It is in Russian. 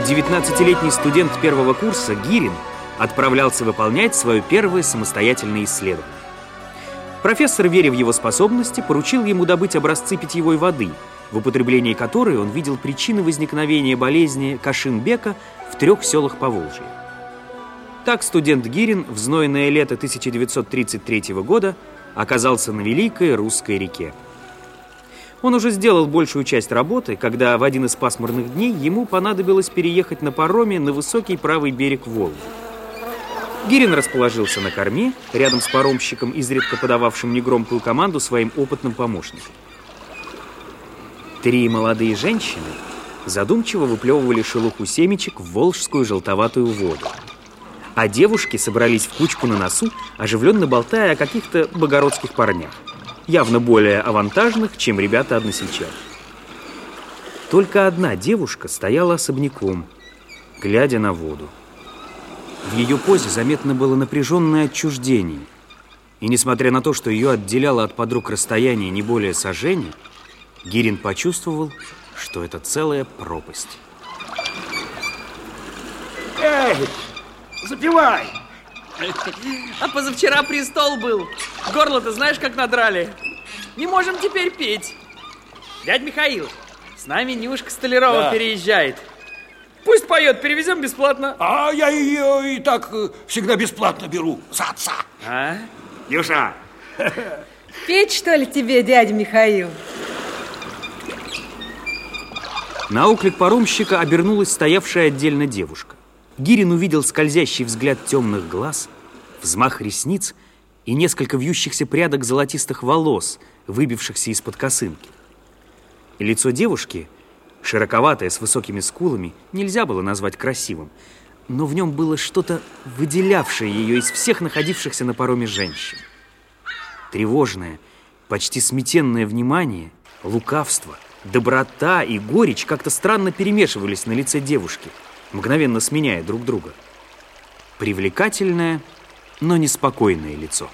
19-летний студент первого курса Гирин отправлялся выполнять свое первое самостоятельное исследование. Профессор, веря в его способности, поручил ему добыть образцы питьевой воды, в употреблении которой он видел причины возникновения болезни Кашинбека в трех селах Поволжья. Так студент Гирин в знойное лето 1933 года оказался на Великой Русской реке. Он уже сделал большую часть работы, когда в один из пасмурных дней ему понадобилось переехать на пароме на высокий правый берег Волги. Гирин расположился на корме, рядом с паромщиком, изредка подававшим негромкую команду своим опытным помощникам. Три молодые женщины задумчиво выплевывали шелуху семечек в волжскую желтоватую воду. А девушки собрались в кучку на носу, оживленно болтая о каких-то богородских парнях явно более авантажных, чем ребята-односельчане. Только одна девушка стояла особняком, глядя на воду. В ее позе заметно было напряженное отчуждение. И несмотря на то, что ее отделяло от подруг расстояние не более сожжения, Гирин почувствовал, что это целая пропасть. Эй, запивай! А позавчера престол был. Горло-то знаешь, как надрали. Не можем теперь петь. Дядь Михаил, с нами Нюшка Столярова да. переезжает. Пусть поет, перевезем бесплатно. А я ее и так э, всегда бесплатно беру за отца. А? Нюша. Петь, что ли, тебе, дядя Михаил? На оклик паромщика обернулась стоявшая отдельно девушка. Гирин увидел скользящий взгляд темных глаз, взмах ресниц и несколько вьющихся прядок золотистых волос, выбившихся из-под косынки. лицо девушки, широковатое, с высокими скулами, нельзя было назвать красивым, но в нем было что-то, выделявшее ее из всех находившихся на пароме женщин. Тревожное, почти сметенное внимание, лукавство, доброта и горечь как-то странно перемешивались на лице девушки – мгновенно сменяя друг друга. Привлекательное, но неспокойное лицо.